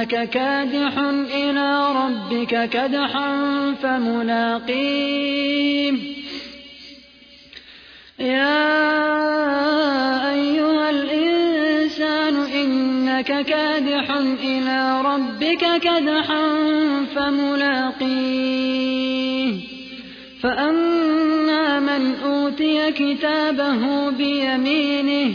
إنك كادح إلى ربك كدحا فملاقيه. يا أيها الإنسان إنك كادح إلى ربك كدحا فملاقيه. فأما من أوتي كتابه بيمينه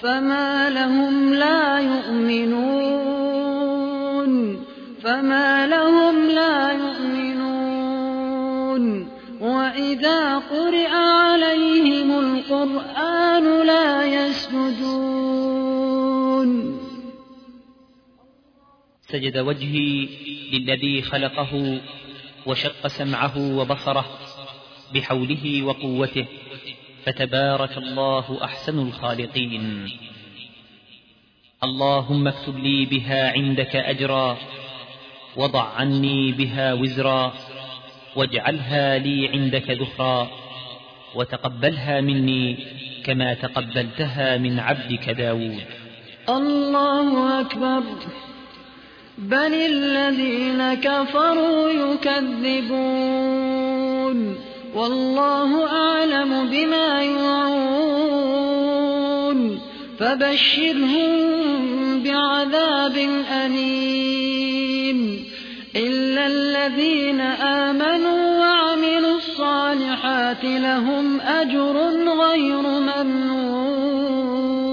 فما لهم لا يؤمنون فما لهم لا يؤمنون وإذا قرئ عليهم القرآن لا يسجدون سجد وجهي للذي خلقه وشق سمعه وبصره بحوله وقوته فتبارك الله أحسن الخالقين. اللهم اكتب لي بها عندك أجرا وضع عني بها وزرا واجعلها لي عندك ذخرا وتقبلها مني كما تقبلتها من عبدك داود. الله أكبر. بل الذين كفروا يكذبون. والله أعلم بما يوعون. فبشرهم بعذاب أليم. إلا الذين آمنوا وعملوا الصالحات لهم أجر غير ممنون.